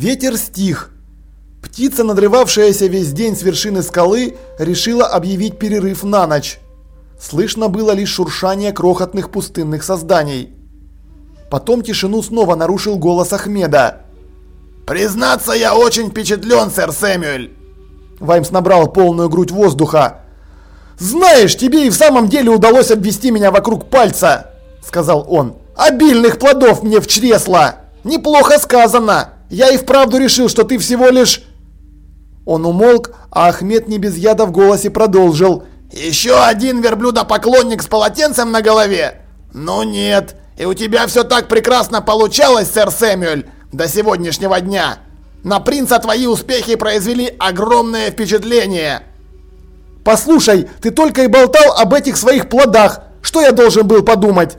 Ветер стих. Птица, надрывавшаяся весь день с вершины скалы, решила объявить перерыв на ночь. Слышно было лишь шуршание крохотных пустынных созданий. Потом тишину снова нарушил голос Ахмеда. «Признаться, я очень впечатлен, сэр Сэмюэль!» Ваймс набрал полную грудь воздуха. «Знаешь, тебе и в самом деле удалось обвести меня вокруг пальца!» Сказал он. «Обильных плодов мне в чресло! Неплохо сказано! Я и вправду решил, что ты всего лишь...» Он умолк, а Ахмед не без яда в голосе продолжил. «Еще один верблюдопоклонник с полотенцем на голове? Ну нет, и у тебя все так прекрасно получалось, сэр Сэмюэль, до сегодняшнего дня. На принца твои успехи произвели огромное впечатление». «Послушай, ты только и болтал об этих своих плодах. Что я должен был подумать?»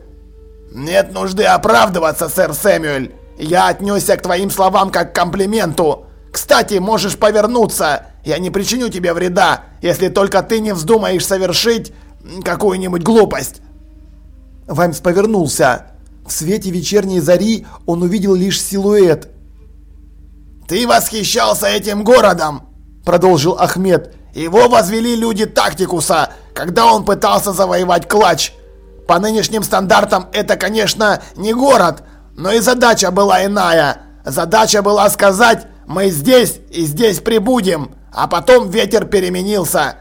«Нет нужды оправдываться, сэр Сэмюэль. Я отнесся к твоим словам как к комплименту. Кстати, можешь повернуться. Я не причиню тебе вреда, если только ты не вздумаешь совершить какую-нибудь глупость. Ваймс повернулся. В свете вечерней зари он увидел лишь силуэт. «Ты восхищался этим городом!» – продолжил Ахмед. «Его возвели люди Тактикуса, когда он пытался завоевать Клач. По нынешним стандартам это, конечно, не город, но и задача была иная. Задача была сказать «Мы здесь и здесь прибудем», а потом ветер переменился.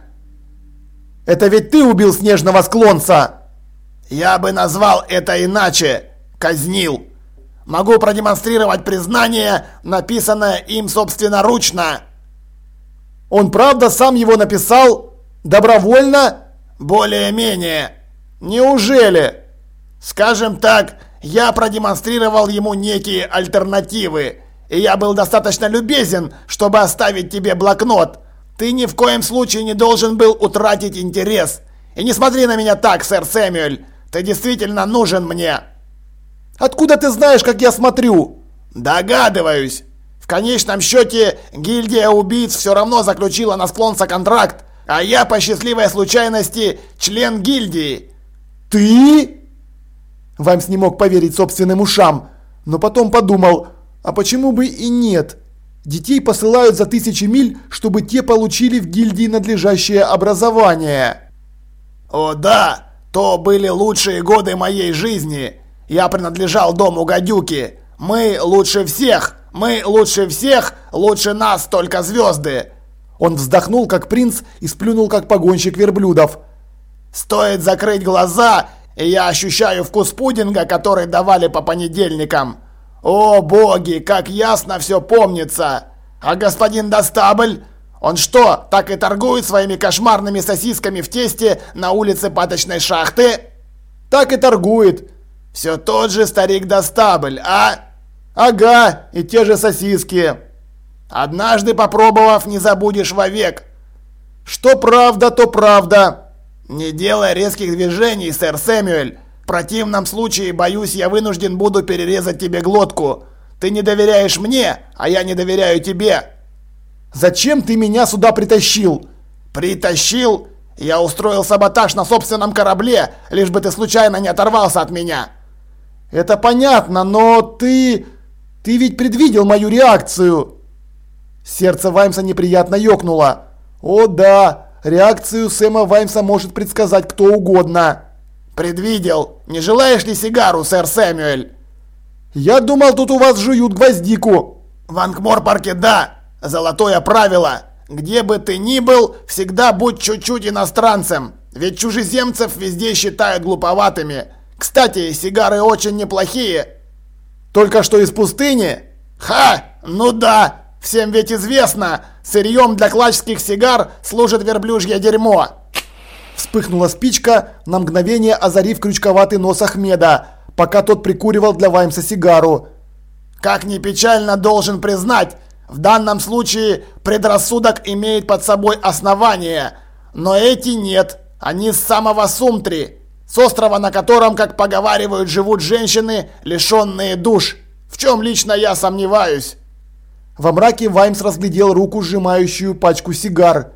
«Это ведь ты убил снежного склонца!» «Я бы назвал это иначе. Казнил. Могу продемонстрировать признание, написанное им собственноручно». «Он правда сам его написал? Добровольно?» «Более-менее». «Неужели?» «Скажем так, я продемонстрировал ему некие альтернативы, и я был достаточно любезен, чтобы оставить тебе блокнот. Ты ни в коем случае не должен был утратить интерес. И не смотри на меня так, сэр Сэмюэль. Ты действительно нужен мне. Откуда ты знаешь, как я смотрю? Догадываюсь. В конечном счете, гильдия убийц все равно заключила на склонца контракт, а я по счастливой случайности член гильдии. Ты? Ваймс не мог поверить собственным ушам, но потом подумал, а почему бы и нет? Детей посылают за тысячи миль, чтобы те получили в гильдии надлежащее образование. О да, то были лучшие годы моей жизни. Я принадлежал дому гадюки. Мы лучше всех, мы лучше всех, лучше нас только звезды. Он вздохнул как принц и сплюнул как погонщик верблюдов. Стоит закрыть глаза, и я ощущаю вкус пудинга, который давали по понедельникам. О боги, как ясно все помнится! А господин Достабль, он что, так и торгует своими кошмарными сосисками в тесте на улице паточной шахты? Так и торгует. Все тот же старик Достабль, а? Ага, и те же сосиски. Однажды попробовав, не забудешь вовек. Что правда, то правда. «Не делай резких движений, сэр Сэмюэль. В противном случае, боюсь, я вынужден буду перерезать тебе глотку. Ты не доверяешь мне, а я не доверяю тебе». «Зачем ты меня сюда притащил?» «Притащил? Я устроил саботаж на собственном корабле, лишь бы ты случайно не оторвался от меня». «Это понятно, но ты... ты ведь предвидел мою реакцию!» Сердце Ваймса неприятно ёкнуло. «О да, Реакцию Сэма Ваймса может предсказать кто угодно. «Предвидел! Не желаешь ли сигару, сэр Сэмюэль?» «Я думал, тут у вас жуют гвоздику!» «В Ангмор-парке да! Золотое правило! Где бы ты ни был, всегда будь чуть-чуть иностранцем! Ведь чужеземцев везде считают глуповатыми! Кстати, сигары очень неплохие!» «Только что из пустыни?» «Ха! Ну да! Всем ведь известно, сырьем для клачских сигар служит верблюжье дерьмо. Вспыхнула спичка, на мгновение озарив крючковатый нос Ахмеда, пока тот прикуривал для Ваймса сигару. Как ни печально должен признать, в данном случае предрассудок имеет под собой основание, но эти нет, они с самого Сумтри, с острова, на котором, как поговаривают, живут женщины, лишенные душ, в чем лично я сомневаюсь. Во мраке Ваймс разглядел руку, сжимающую пачку сигар.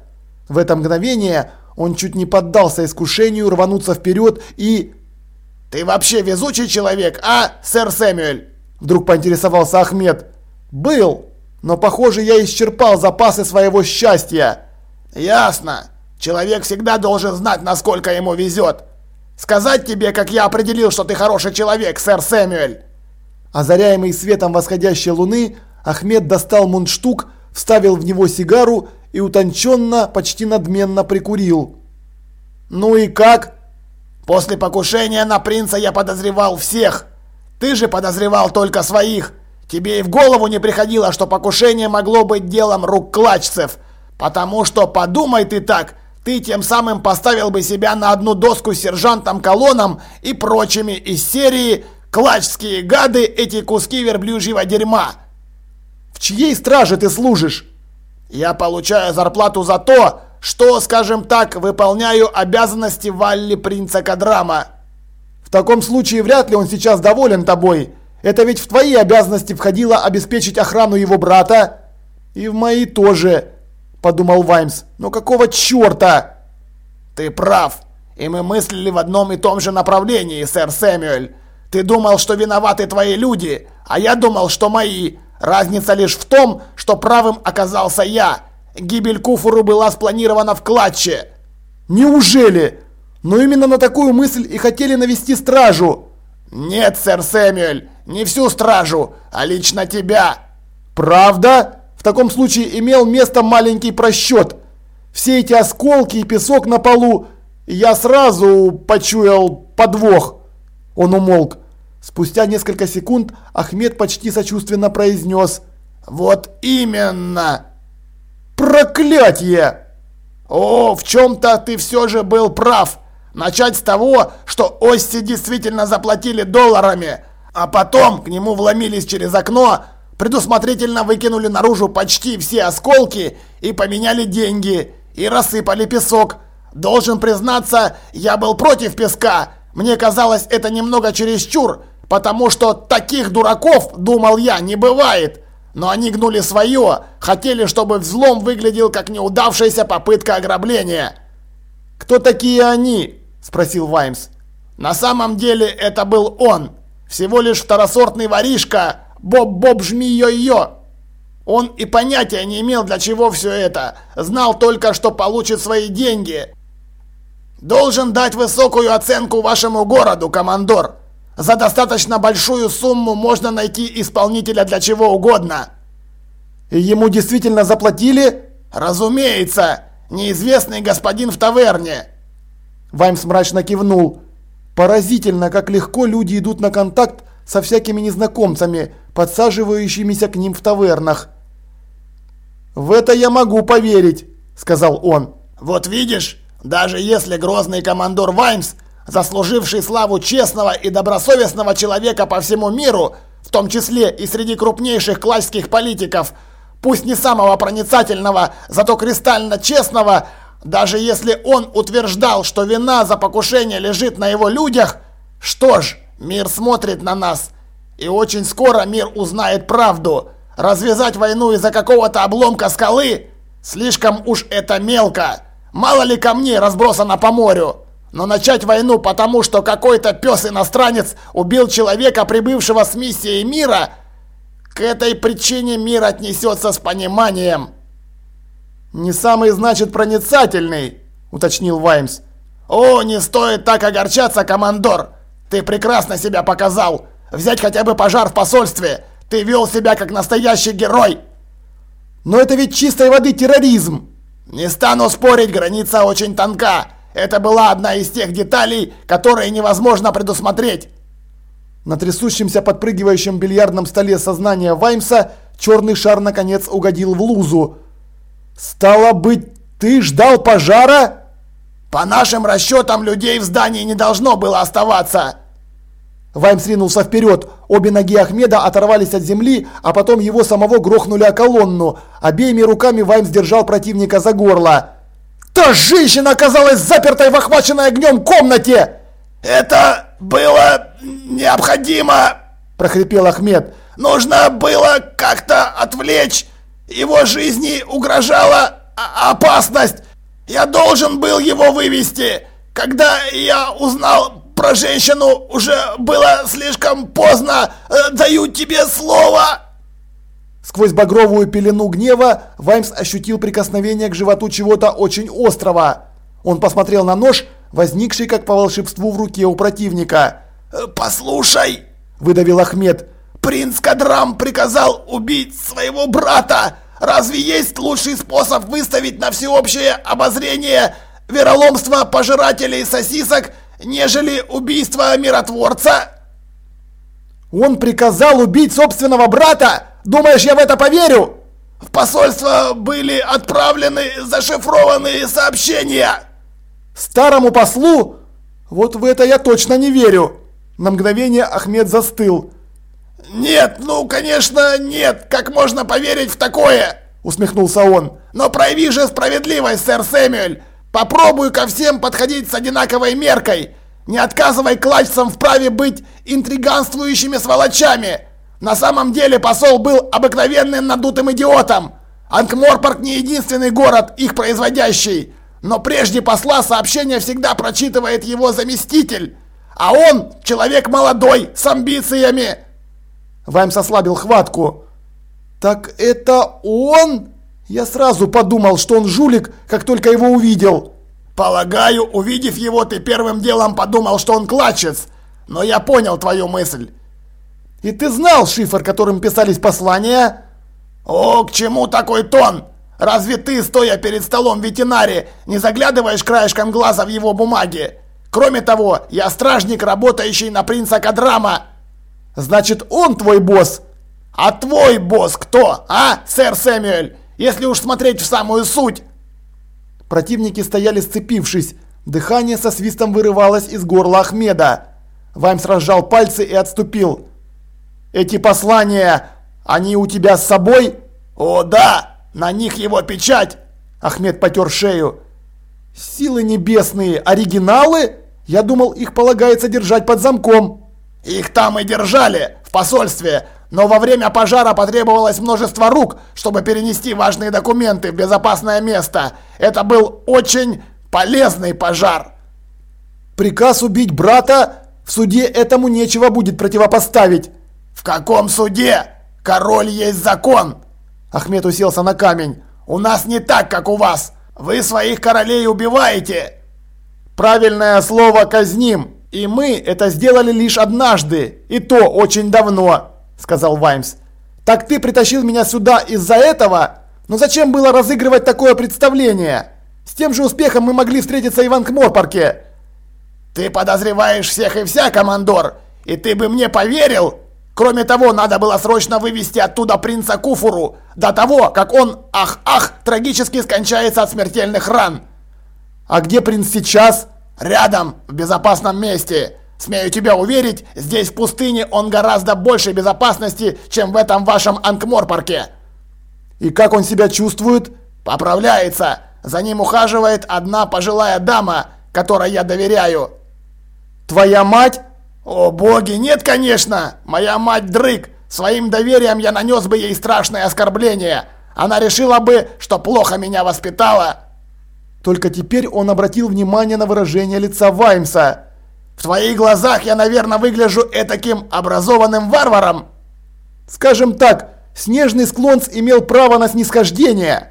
В это мгновение он чуть не поддался искушению рвануться вперед и... «Ты вообще везучий человек, а, сэр Сэмюэль?» Вдруг поинтересовался Ахмед. «Был, но похоже я исчерпал запасы своего счастья». «Ясно. Человек всегда должен знать, насколько ему везет. Сказать тебе, как я определил, что ты хороший человек, сэр Сэмюэль?» Озаряемый светом восходящей луны, Ахмед достал мундштук, вставил в него сигару и утонченно, почти надменно прикурил. «Ну и как?» «После покушения на принца я подозревал всех. Ты же подозревал только своих. Тебе и в голову не приходило, что покушение могло быть делом рук клачцев. Потому что, подумай ты так, ты тем самым поставил бы себя на одну доску с сержантом Колоном и прочими из серии «Клачские гады, эти куски верблюжьего дерьма». В чьей страже ты служишь? Я получаю зарплату за то, что, скажем так, выполняю обязанности Валли принца Кадрама. В таком случае вряд ли он сейчас доволен тобой. Это ведь в твои обязанности входило обеспечить охрану его брата. И в мои тоже подумал Ваймс. «Но какого черта?» «Ты прав. И мы мыслили в одном и том же направлении, сэр Сэмюэль. Ты думал, что виноваты твои люди, а я думал, что мои. Разница лишь в том, что правым оказался я. Гибель Куфуру была спланирована в клатче». «Неужели? Но именно на такую мысль и хотели навести стражу». «Нет, сэр Сэмюэль, не всю стражу, а лично тебя». «Правда?» В таком случае имел место маленький просчет. Все эти осколки и песок на полу, я сразу почуял подвох. Он умолк. Спустя несколько секунд Ахмед почти сочувственно произнес. «Вот именно!» «Проклятье!» «О, в чем-то ты все же был прав. Начать с того, что Ости действительно заплатили долларами, а потом к нему вломились через окно, предусмотрительно выкинули наружу почти все осколки и поменяли деньги, и рассыпали песок. Должен признаться, я был против песка. Мне казалось это немного чересчур, потому что таких дураков, думал я, не бывает. Но они гнули свое, хотели, чтобы взлом выглядел как неудавшаяся попытка ограбления. «Кто такие они?» – спросил Ваймс. «На самом деле это был он. Всего лишь второсортный воришка, Боб-Боб, жми йо-йо!» Он и понятия не имел, для чего все это. Знал только, что получит свои деньги. Должен дать высокую оценку вашему городу, командор. За достаточно большую сумму можно найти исполнителя для чего угодно. И ему действительно заплатили? Разумеется, неизвестный господин в таверне. Ваймс мрачно кивнул. Поразительно, как легко люди идут на контакт со всякими незнакомцами, подсаживающимися к ним в тавернах. «В это я могу поверить», — сказал он. «Вот видишь, даже если грозный командор Ваймс, заслуживший славу честного и добросовестного человека по всему миру, в том числе и среди крупнейших классских политиков, пусть не самого проницательного, зато кристально честного, даже если он утверждал, что вина за покушение лежит на его людях, что ж, Мир смотрит на нас. И очень скоро мир узнает правду. Развязать войну из-за какого-то обломка скалы? Слишком уж это мелко. Мало ли камней разбросано по морю. Но начать войну потому, что какой-то пес-иностранец убил человека, прибывшего с миссией мира, к этой причине мир отнесется с пониманием. «Не самый, значит, проницательный», — уточнил Ваймс. «О, не стоит так огорчаться, командор! Ты прекрасно себя показал! Взять хотя бы пожар в посольстве! Ты вел себя как настоящий герой!» «Но это ведь чистой воды терроризм!» «Не стану спорить, граница очень тонка. Это была одна из тех деталей, которые невозможно предусмотреть». На трясущемся подпрыгивающем бильярдном столе сознания Ваймса черный шар наконец угодил в лузу. «Стало быть, ты ждал пожара?» По нашим расчетам, людей в здании не должно было оставаться. Ваймс ринулся вперед. Обе ноги Ахмеда оторвались от земли, а потом его самого грохнули о колонну. Обеими руками Ваймс держал противника за горло. «Та женщина оказалась запертой в охваченной огнем комнате!» «Это было необходимо!» – прохрипел Ахмед. «Нужно было как-то отвлечь Его жизни угрожала опасность. Я должен был его вывести. Когда я узнал про женщину, уже было слишком поздно. Э, даю тебе слово. Сквозь багровую пелену гнева Ваймс ощутил прикосновение к животу чего-то очень острого. Он посмотрел на нож, возникший как по волшебству в руке у противника. «Э, «Послушай!» – выдавил Ахмед. «Принц Кадрам приказал убить своего брата! Разве есть лучший способ выставить на всеобщее обозрение вероломство пожирателей сосисок, нежели убийство миротворца?» «Он приказал убить собственного брата? Думаешь, я в это поверю?» «В посольство были отправлены зашифрованные сообщения!» «Старому послу? Вот в это я точно не верю!» На мгновение Ахмед застыл. «Нет, ну, конечно, нет! Как можно поверить в такое?» Усмехнулся он. «Но прояви же справедливость, сэр Сэмюэль! Попробуй ко всем подходить с одинаковой меркой! Не отказывай клачцам в праве быть интриганствующими сволочами! На самом деле посол был обыкновенным надутым идиотом! Анкморпорг не единственный город, их производящий! Но прежде посла сообщение всегда прочитывает его заместитель! А он человек молодой, с амбициями!» Ваймс ослабил хватку. «Так это он?» Я сразу подумал, что он жулик, как только его увидел. «Полагаю, увидев его, ты первым делом подумал, что он клатчец. Но я понял твою мысль». «И ты знал шифр, которым писались послания?» «О, к чему такой тон? Разве ты, стоя перед столом в ветеринаре, не заглядываешь краешком глаза в его бумаги? Кроме того, я стражник, работающий на принца Кадрама». «Значит, он твой босс?» «А твой босс кто, а, сэр Сэмюэль? Если уж смотреть в самую суть!» Противники стояли сцепившись. Дыхание со свистом вырывалось из горла Ахмеда. Ваймс разжал пальцы и отступил. «Эти послания, они у тебя с собой?» «О, да! На них его печать!» Ахмед потер шею. «Силы небесные! Оригиналы? Я думал, их полагается держать под замком». «Их там и держали, в посольстве, но во время пожара потребовалось множество рук, чтобы перенести важные документы в безопасное место. Это был очень полезный пожар. Приказ убить брата? В суде этому нечего будет противопоставить. В каком суде? Король есть закон. Ахмед уселся на камень. У нас не так, как у вас. Вы своих королей убиваете. Правильное слово казним. И мы это сделали лишь однажды. И то очень давно. – сказал Ваймс. «Так ты притащил меня сюда из-за этого? Но зачем было разыгрывать такое представление? С тем же успехом мы могли встретиться и в Анкморпорке». «Ты подозреваешь всех и вся, командор, и ты бы мне поверил? Кроме того, надо было срочно вывести оттуда принца Куфуру, до того, как он, ах-ах, трагически скончается от смертельных ран». «А где принц сейчас?» «Рядом, в безопасном месте». Смею тебя уверить, здесь в пустыне он гораздо большей безопасности, чем в этом вашем Анкморпарке. И как он себя чувствует? Поправляется. За ним ухаживает одна пожилая дама, которой я доверяю. Твоя мать? О боги, нет, конечно. Моя мать дрыг. Своим доверием я нанес бы ей страшное оскорбление. Она решила бы, что плохо меня воспитала. Только теперь он обратил внимание на выражение лица Ваймса. В твоих глазах я, наверное, выгляжу этаким образованным варваром. Скажем так, снежный склонц имел право на снисхождение.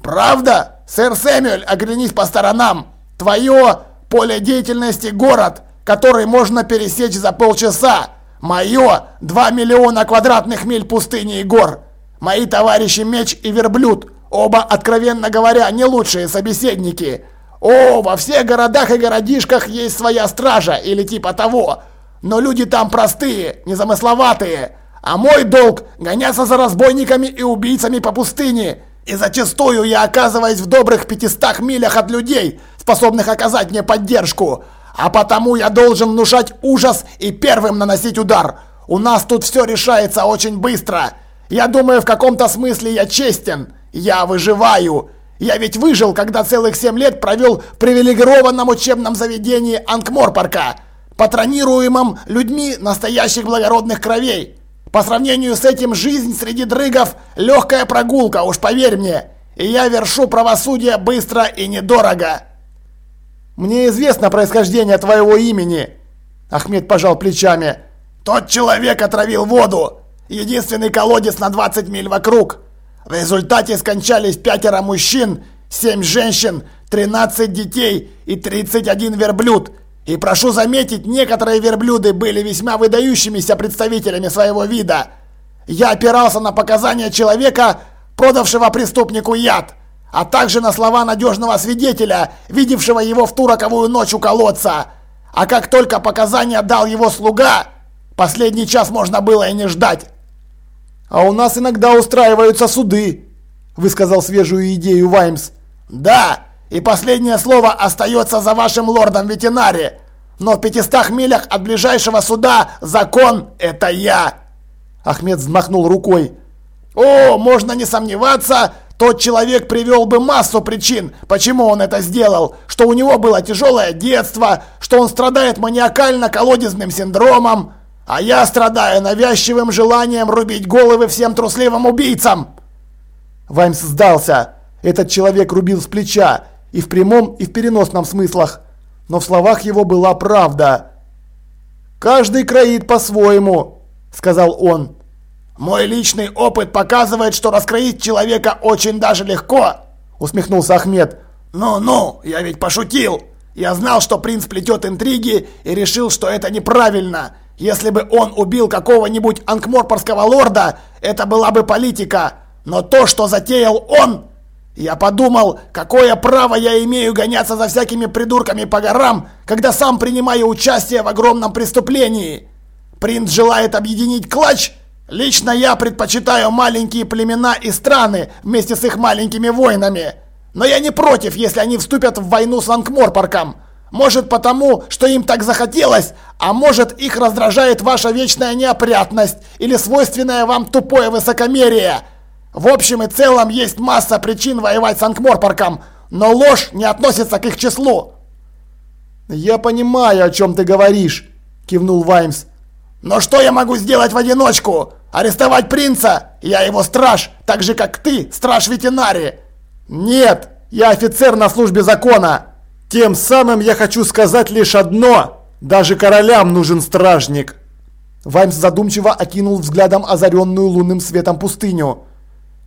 Правда? Сэр Сэмюэль, оглянись по сторонам. Твое поле деятельности город, который можно пересечь за полчаса. Мое 2 миллиона квадратных миль пустыни и гор. Мои товарищи Меч и Верблюд, оба, откровенно говоря, не лучшие собеседники. О, во всех городах и городишках есть своя стража или типа того. Но люди там простые, незамысловатые. А мой долг – гоняться за разбойниками и убийцами по пустыне. И зачастую я оказываюсь в добрых 500 милях от людей, способных оказать мне поддержку. А потому я должен внушать ужас и первым наносить удар. У нас тут все решается очень быстро. Я думаю, в каком-то смысле я честен. Я выживаю. Я ведь выжил, когда целых 7 лет провел в привилегированном учебном заведении Анкморпарка, патронируемом людьми настоящих благородных кровей. По сравнению с этим жизнь среди дрыгов – легкая прогулка, уж поверь мне. И я вершу правосудие быстро и недорого. Мне известно происхождение твоего имени. Ахмед пожал плечами. Тот человек отравил воду. Единственный колодец на 20 миль вокруг. В результате скончались пятеро мужчин, семь женщин, 13 детей и 31 верблюд. И прошу заметить, некоторые верблюды были весьма выдающимися представителями своего вида. Я опирался на показания человека, продавшего преступнику яд, а также на слова надежного свидетеля, видевшего его в ту роковую ночь у колодца. А как только показания дал его слуга, последний час можно было и не ждать. «А у нас иногда устраиваются суды», – высказал свежую идею Ваймс. «Да, и последнее слово остается за вашим лордом ветеринари. Но в 500 милях от ближайшего суда закон – это я!» Ахмед взмахнул рукой. «О, можно не сомневаться, тот человек привел бы массу причин, почему он это сделал, что у него было тяжелое детство, что он страдает маниакально-колодезным синдромом, а я страдаю навязчивым желанием рубить головы всем трусливым убийцам!» Ваймс сдался. Этот человек рубил с плеча, и в прямом, и в переносном смыслах. Но в словах его была правда. «Каждый кроит по-своему», – сказал он. «Мой личный опыт показывает, что раскроить человека очень даже легко», – усмехнулся Ахмед. «Ну-ну, я ведь пошутил. Я знал, что принц плетет интриги и решил, что это неправильно. Если бы он убил какого-нибудь анкморпорского лорда, это была бы политика. Но то, что затеял он, я подумал, какое право я имею гоняться за всякими придурками по горам, когда сам принимаю участие в огромном преступлении. Принц желает объединить клатч? Лично я предпочитаю маленькие племена и страны вместе с их маленькими войнами. Но я не против, если они вступят в войну с Анкморпорком. Может потому, что им так захотелось, а может их раздражает ваша вечная неопрятность или свойственное вам тупое высокомерие – в общем и целом есть масса причин воевать с Анкморпорком, но ложь не относится к их числу. «Я понимаю, о чем ты говоришь», – кивнул Ваймс. «Но что я могу сделать в одиночку? Арестовать принца? Я его страж, так же как ты, страж ветеринари». «Нет, я офицер на службе закона. Тем самым я хочу сказать лишь одно. Даже королям нужен стражник». Ваймс задумчиво окинул взглядом озаренную лунным светом пустыню.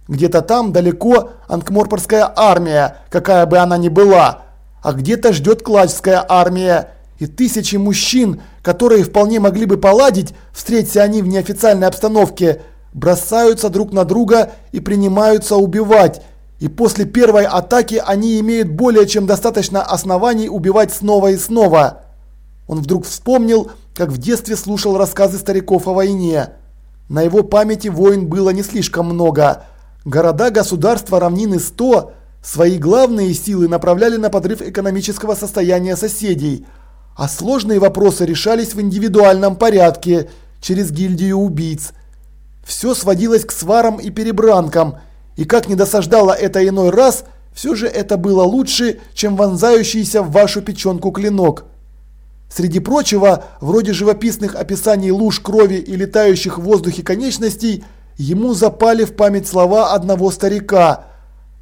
Где-то там далеко Анкморпорская армия, какая бы она ни была, а где-то ждет Клачская армия. И тысячи мужчин, которые вполне могли бы поладить, встреться они в неофициальной обстановке, бросаются друг на друга и принимаются убивать. И после первой атаки они имеют более чем достаточно оснований убивать снова и снова. Он вдруг вспомнил, как в детстве слушал рассказы стариков о войне. На его памяти войн было не слишком много – Города, государства, равнины 100 свои главные силы направляли на подрыв экономического состояния соседей, а сложные вопросы решались в индивидуальном порядке через гильдию убийц. Все сводилось к сварам и перебранкам, и как не досаждало это иной раз, все же это было лучше, чем вонзающийся в вашу печенку клинок. Среди прочего, вроде живописных описаний луж крови и летающих в воздухе конечностей – Ему запали в память слова одного старика.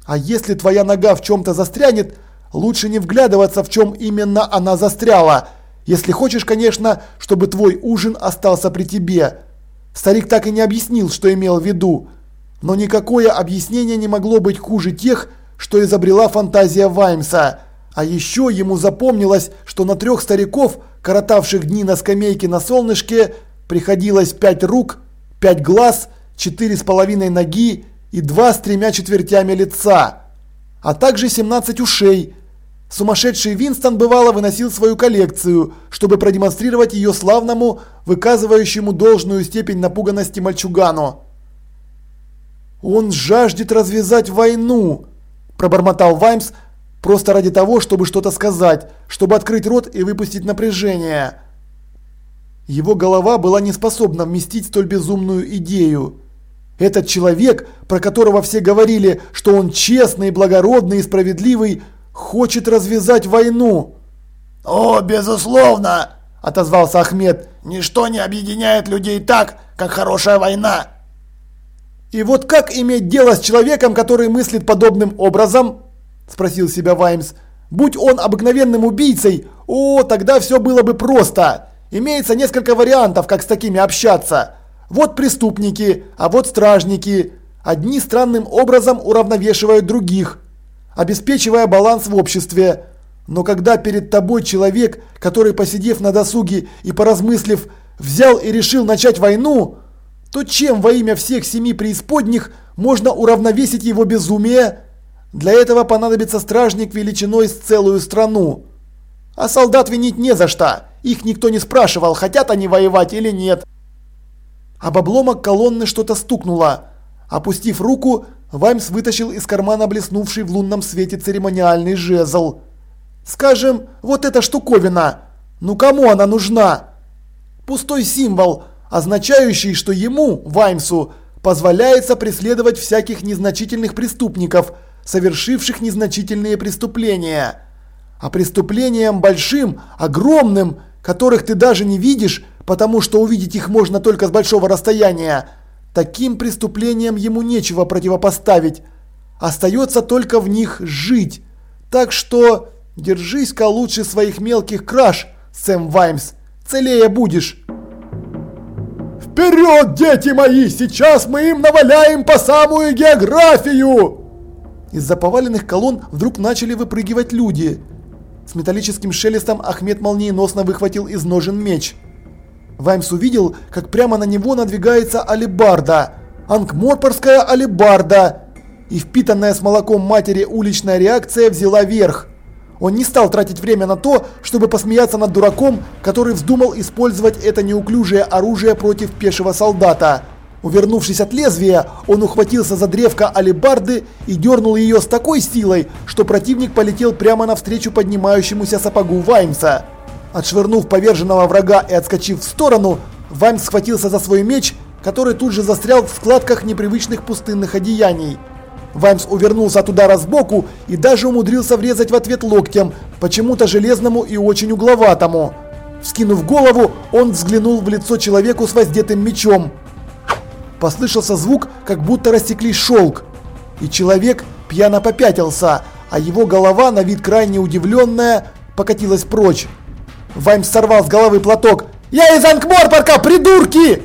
А если твоя нога в чем-то застрянет, лучше не вглядываться, в чем именно она застряла. Если хочешь, конечно, чтобы твой ужин остался при тебе. Старик так и не объяснил, что имел в виду. Но никакое объяснение не могло быть хуже тех, что изобрела фантазия Ваймса. А еще ему запомнилось, что на трех стариков, коротавших дни на скамейке на солнышке, приходилось пять рук, пять глаз – четыре с половиной ноги и два с тремя четвертями лица, а также 17 ушей. Сумасшедший Винстон бывало выносил свою коллекцию, чтобы продемонстрировать ее славному, выказывающему должную степень напуганности мальчугану. «Он жаждет развязать войну», – пробормотал Ваймс, просто ради того, чтобы что-то сказать, чтобы открыть рот и выпустить напряжение. Его голова была не способна вместить столь безумную идею. Этот человек, про которого все говорили, что он честный, благородный и справедливый, хочет развязать войну. «О, безусловно!» – отозвался Ахмед. «Ничто не объединяет людей так, как хорошая война. И вот как иметь дело с человеком, который мыслит подобным образом? Спросил себя Ваймс. Будь он обыкновенным убийцей, о, тогда все было бы просто. Имеется несколько вариантов, как с такими общаться. Вот преступники, а вот стражники. Одни странным образом уравновешивают других, обеспечивая баланс в обществе. Но когда перед тобой человек, который, посидев на досуге и поразмыслив, взял и решил начать войну, то чем во имя всех семи преисподних можно уравновесить его безумие? Для этого понадобится стражник величиной с целую страну. А солдат винить не за что. Их никто не спрашивал, хотят они воевать или нет. Об обломок колонны что-то стукнуло. Опустив руку, Ваймс вытащил из кармана блеснувший в лунном свете церемониальный жезл. Скажем, вот эта штуковина. Ну кому она нужна? Пустой символ, означающий, что ему, Ваймсу, позволяется преследовать всяких незначительных преступников, совершивших незначительные преступления. А преступлением большим, огромным, которых ты даже не видишь, потому что увидеть их можно только с большого расстояния, таким преступлением ему нечего противопоставить. Остается только в них жить. Так что Держись-ка лучше своих мелких краж, Сэм Ваймс. Целее будешь. Вперед, дети мои! Сейчас мы им наваляем по самую географию! Из-за поваленных колонн вдруг начали выпрыгивать люди. С металлическим шелестом Ахмед молниеносно выхватил из ножен меч. Ваймс увидел, как прямо на него надвигается алебарда. Ангморпорская алебарда. И впитанная с молоком матери уличная реакция взяла верх. Он не стал тратить время на то, чтобы посмеяться над дураком, который вздумал использовать это неуклюжее оружие против пешего солдата. Увернувшись от лезвия, он ухватился за древко алебарды и дернул ее с такой силой, что противник полетел прямо навстречу поднимающемуся сапогу Ваймса. Отшвырнув поверженного врага и отскочив в сторону, Ваймс схватился за свой меч, который тут же застрял в складках непривычных пустынных одеяний. Ваймс увернулся от удара сбоку и даже умудрился врезать в ответ локтем, почему-то железному и очень угловатому. Вскинув голову, он взглянул в лицо человеку с воздетым мечом. Послышался звук, как будто растеклись шелк. И человек пьяно попятился, а его голова, на вид крайне удивленная, покатилась прочь. Ваймс сорвал с головы платок. «Я из Анкморпорка, придурки!»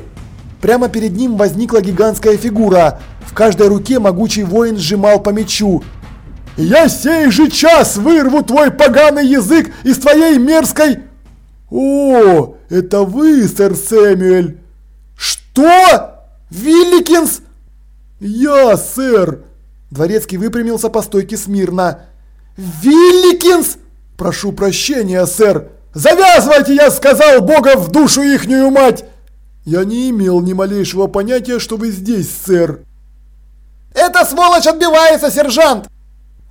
Прямо перед ним возникла гигантская фигура – каждой руке могучий воин сжимал по мечу. «Я сей же час вырву твой поганый язык из твоей мерзкой...» «О, это вы, сэр Сэмюэль!» «Что? Вилликинс?» «Я, сэр!» Дворецкий выпрямился по стойке смирно. «Вилликинс!» «Прошу прощения, сэр!» «Завязывайте, я сказал, бога в душу ихнюю мать!» «Я не имел ни малейшего понятия, что вы здесь, сэр!» «Эта сволочь отбивается, сержант!»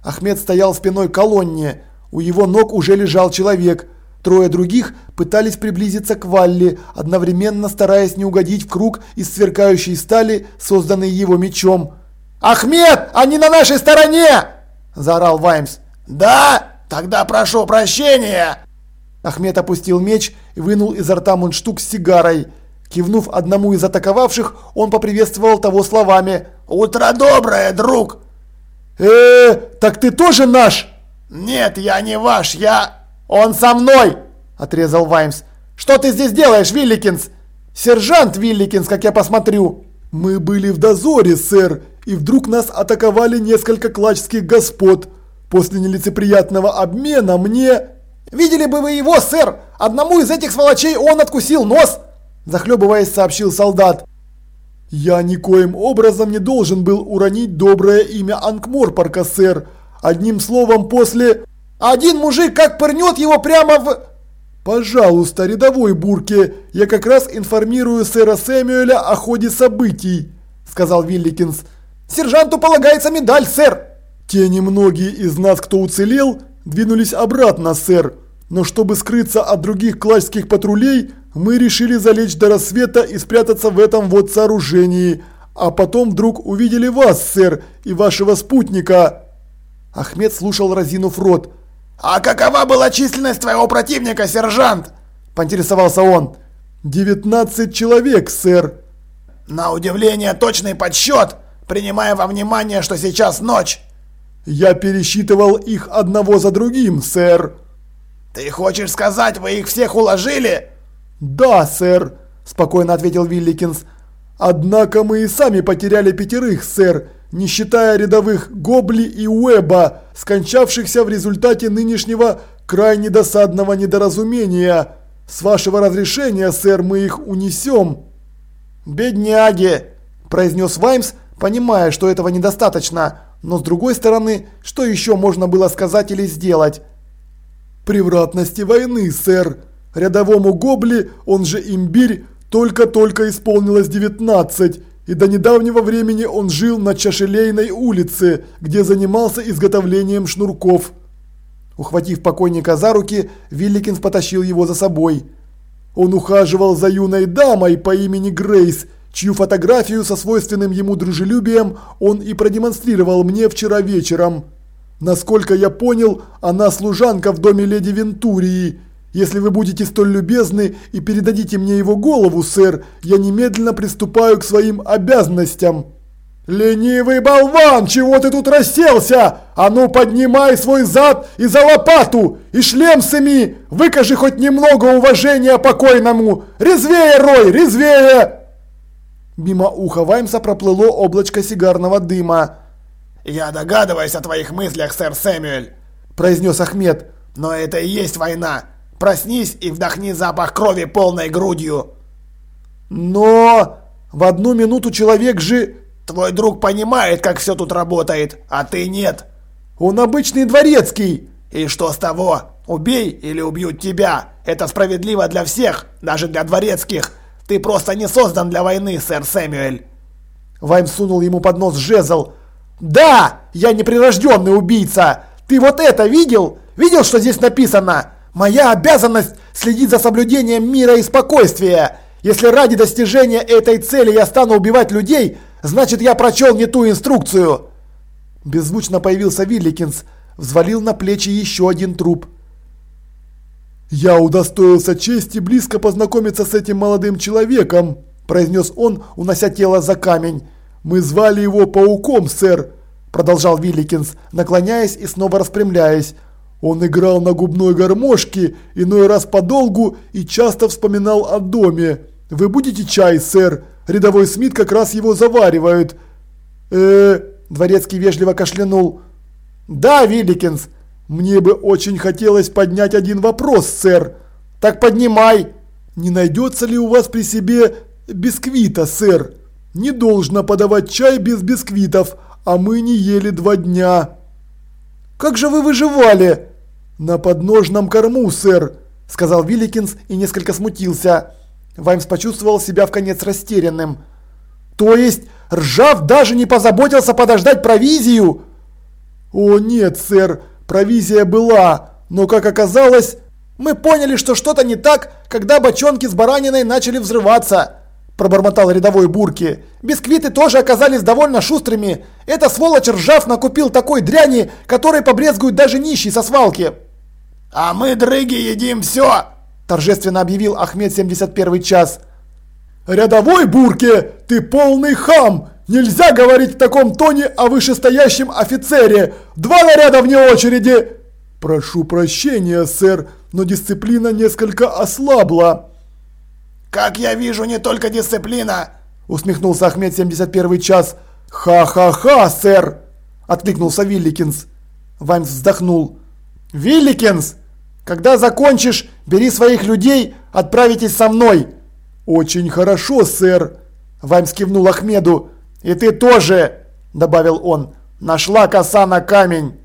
Ахмед стоял спиной к колонне. У его ног уже лежал человек. Трое других пытались приблизиться к Валли, одновременно стараясь не угодить в круг из сверкающей стали, созданный его мечом. «Ахмед, они на нашей стороне!» – заорал Ваймс. «Да? Тогда прошу прощения!» Ахмед опустил меч и вынул изо рта мундштук с сигарой. Кивнув одному из атаковавших, он поприветствовал того словами «Утро доброе, друг!» э, так ты тоже наш?» «Нет, я не ваш, я...» «Он со мной!» – отрезал Ваймс. «Что ты здесь делаешь, Вилликинс?» «Сержант Вилликинс, как я посмотрю!» «Мы были в дозоре, сэр, и вдруг нас атаковали несколько клачских господ. После нелицеприятного обмена мне...» «Видели бы вы его, сэр! Одному из этих сволочей он откусил нос!» Захлебываясь, сообщил солдат. «Я никоим образом не должен был уронить доброе имя Анкморпорка, сэр. Одним словом, после...» «Один мужик как пырнет его прямо в...» «Пожалуйста, рядовой Бурке, я как раз информирую сэра Сэмюэля о ходе событий», — сказал Вилликинс. «Сержанту полагается медаль, сэр!» «Те немногие из нас, кто уцелел, двинулись обратно, сэр. Но чтобы скрыться от других клачских патрулей, мы решили залечь до рассвета и спрятаться в этом вот сооружении. А потом вдруг увидели вас, сэр, и вашего спутника. Ахмед слушал разинув рот. «А какова была численность твоего противника, сержант?» – поинтересовался он. «Девятнадцать человек, сэр». На удивление точный подсчет, принимая во внимание, что сейчас ночь. Я пересчитывал их одного за другим, сэр. Ты хочешь сказать, вы их всех уложили? Да, сэр, спокойно ответил Вилликинс. Однако мы и сами потеряли пятерых, сэр, не считая рядовых Гобли и Уэба, скончавшихся в результате нынешнего крайне досадного недоразумения. С вашего разрешения, сэр, мы их унесем. Бедняги, произнес Ваймс, понимая, что этого недостаточно, но с другой стороны, что еще можно было сказать или сделать? Превратности войны, сэр. Рядовому Гобли, он же имбирь, только-только исполнилось 19, и до недавнего времени он жил на Чашелейной улице, где занимался изготовлением шнурков. Ухватив покойника за руки, Вилликинс потащил его за собой. Он ухаживал за юной дамой по имени Грейс, чью фотографию со свойственным ему дружелюбием он и продемонстрировал мне вчера вечером. Насколько я понял, она служанка в доме леди Вентурии. Если вы будете столь любезны и передадите мне его голову, сэр, я немедленно приступаю к своим обязанностям. «Ленивый болван, чего ты тут расселся? А ну поднимай свой зад и за лопату, и шлем сыми! Выкажи хоть немного уважения покойному! Резвее, Рой, резвее!» Мимо уха Ваймса проплыло облачко сигарного дыма. «Я догадываюсь о твоих мыслях, сэр Сэмюэль», – произнес Ахмед. «Но это и есть война. Проснись и вдохни запах крови полной грудью». «Но в одну минуту человек же...» Твой друг понимает, как все тут работает, а ты нет. Он обычный дворецкий. И что с того? Убей или убьют тебя. Это справедливо для всех, даже для дворецких. Ты просто не создан для войны, сэр Сэмюэль. Вайм сунул ему под нос жезл. «Да, я неприрожденный убийца! Ты вот это видел? Видел, что здесь написано? Моя обязанность следить за соблюдением мира и спокойствия. Если ради достижения этой цели я стану убивать людей, Значит, я прочел не ту инструкцию!» Беззвучно появился Вилликинс, взвалил на плечи еще один труп. «Я удостоился чести близко познакомиться с этим молодым человеком», произнес он, унося тело за камень. «Мы звали его Пауком, сэр», продолжал Вилликинс, наклоняясь и снова распрямляясь. Он играл на губной гармошке, иной раз подолгу и часто вспоминал о доме. «Вы будете чай, сэр?» Рядовой Смит как раз его заваривают. Э, дворецкий вежливо кашлянул. Да, Вилликинс, мне бы очень хотелось поднять один вопрос, сэр. Так поднимай. Не найдется ли у вас при себе бисквита, сэр? Не должно подавать чай без бисквитов, а мы не ели два дня. Как же вы выживали? На подножном корму, сэр, сказал Вилликинс и несколько смутился. Ваймс почувствовал себя в конец растерянным. «То есть Ржав даже не позаботился подождать провизию?» «О нет, сэр, провизия была, но как оказалось, мы поняли, что что-то не так, когда бочонки с бараниной начали взрываться», пробормотал рядовой Бурки. «Бисквиты тоже оказались довольно шустрыми. Это сволочь Ржав накупил такой дряни, которой побрезгуют даже нищий со свалки». «А мы, дрыги, едим все!» торжественно объявил Ахмед 71 час. «Рядовой Бурке, ты полный хам! Нельзя говорить в таком тоне о вышестоящем офицере! Два наряда вне очереди!» «Прошу прощения, сэр, но дисциплина несколько ослабла». «Как я вижу, не только дисциплина!» усмехнулся Ахмед 71 час. «Ха-ха-ха, сэр!» откликнулся Вилликинс. Ваймс вздохнул. «Вилликинс!» Когда закончишь, бери своих людей, отправитесь со мной. Очень хорошо, сэр. Ваймс кивнул Ахмеду. И ты тоже, добавил он. Нашла коса на камень.